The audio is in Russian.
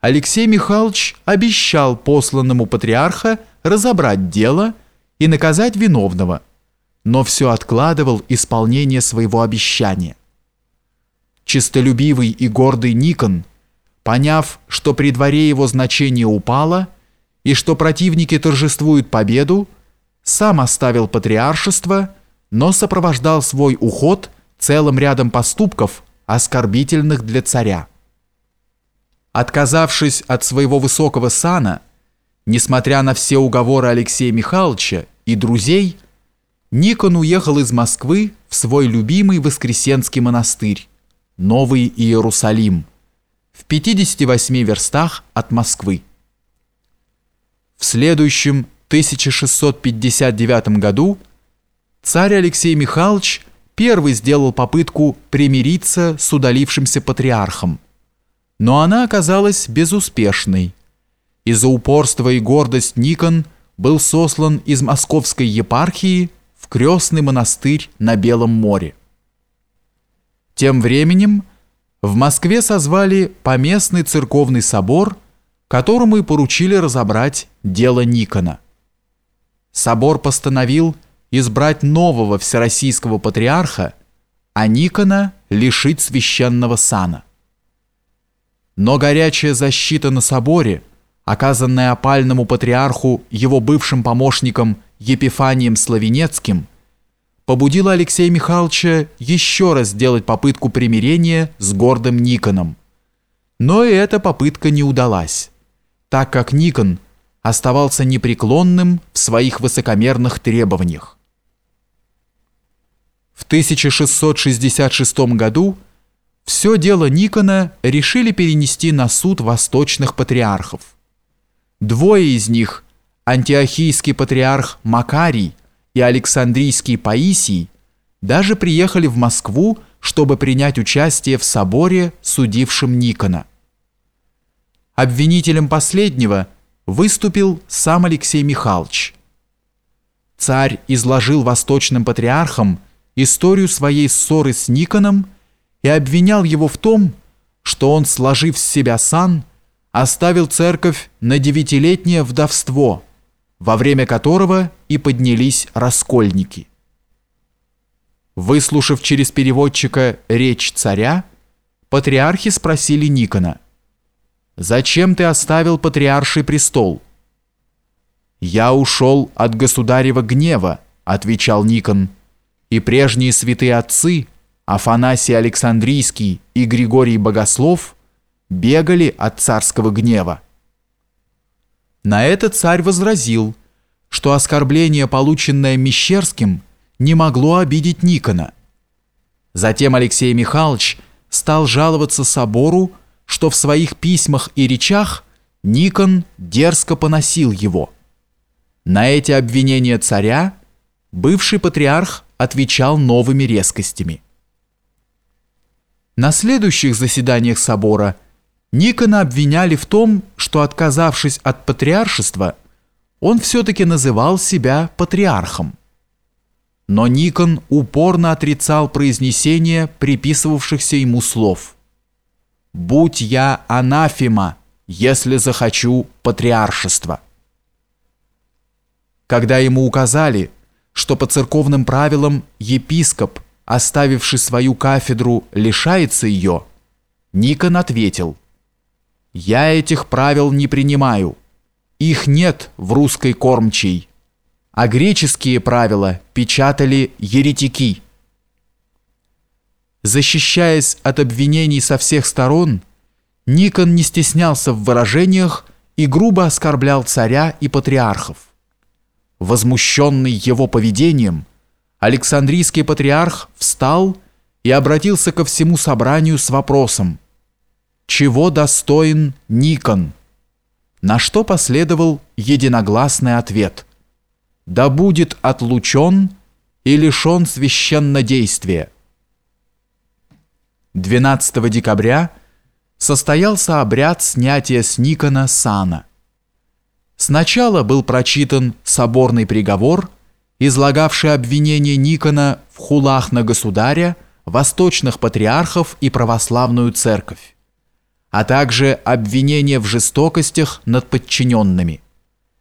Алексей Михайлович обещал посланному патриарха разобрать дело и наказать виновного, но все откладывал исполнение своего обещания. Чистолюбивый и гордый Никон, поняв, что при дворе его значение упало и что противники торжествуют победу, сам оставил патриаршество, но сопровождал свой уход целым рядом поступков, оскорбительных для царя. Отказавшись от своего высокого сана, несмотря на все уговоры Алексея Михайловича и друзей, Никон уехал из Москвы в свой любимый Воскресенский монастырь, Новый Иерусалим, в 58 верстах от Москвы. В следующем 1659 году царь Алексей Михайлович первый сделал попытку примириться с удалившимся патриархом, но она оказалась безуспешной. Из-за упорства и гордость Никон был сослан из московской епархии в крестный монастырь на Белом море. Тем временем в Москве созвали поместный церковный собор, которому и поручили разобрать дело Никона. Собор постановил избрать нового всероссийского патриарха, а Никона лишить священного сана. Но горячая защита на соборе, оказанная опальному патриарху его бывшим помощником Епифанием Славенецким, побудила Алексея Михайловича еще раз сделать попытку примирения с гордым Никоном. Но и эта попытка не удалась, так как Никон оставался непреклонным в своих высокомерных требованиях. В 1666 году все дело Никона решили перенести на суд восточных патриархов. Двое из них, антиохийский патриарх Макарий и Александрийский Паисий, даже приехали в Москву, чтобы принять участие в соборе, судившем Никона. Обвинителем последнего выступил сам Алексей Михайлович. Царь изложил восточным патриархам историю своей ссоры с Никоном и обвинял его в том, что он, сложив с себя сан, оставил церковь на девятилетнее вдовство, во время которого и поднялись раскольники. Выслушав через переводчика речь царя, патриархи спросили Никона, «Зачем ты оставил патриарший престол?» «Я ушел от государева гнева», — отвечал Никон, «и прежние святые отцы — Афанасий Александрийский и Григорий Богослов бегали от царского гнева. На это царь возразил, что оскорбление, полученное Мещерским, не могло обидеть Никона. Затем Алексей Михайлович стал жаловаться собору, что в своих письмах и речах Никон дерзко поносил его. На эти обвинения царя бывший патриарх отвечал новыми резкостями. На следующих заседаниях собора Никона обвиняли в том, что, отказавшись от патриаршества, он все-таки называл себя патриархом. Но Никон упорно отрицал произнесение приписывавшихся ему слов. «Будь я анафема, если захочу патриаршества». Когда ему указали, что по церковным правилам епископ – оставивший свою кафедру, лишается ее, Никон ответил, «Я этих правил не принимаю. Их нет в русской кормчей, а греческие правила печатали еретики». Защищаясь от обвинений со всех сторон, Никон не стеснялся в выражениях и грубо оскорблял царя и патриархов. Возмущенный его поведением, Александрийский патриарх встал и обратился ко всему собранию с вопросом «Чего достоин Никон?» На что последовал единогласный ответ «Да будет отлучен и лишен священнодействия». 12 декабря состоялся обряд снятия с Никона сана. Сначала был прочитан соборный приговор – излагавший обвинение Никона в хулах на государя, восточных патриархов и православную церковь. а также обвинения в жестокостях над подчиненными.